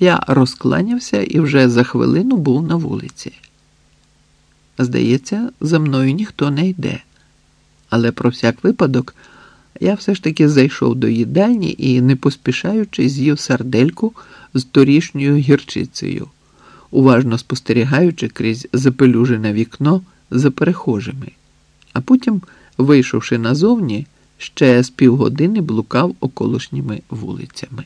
Я розкланявся і вже за хвилину був на вулиці. Здається, за мною ніхто не йде. Але про всяк випадок я все ж таки зайшов до їдальні і, не поспішаючи, з'їв сардельку з торішньою гірчицею, уважно спостерігаючи крізь запелюжене вікно за перехожими, а потім, вийшовши назовні, ще з півгодини блукав околишніми вулицями.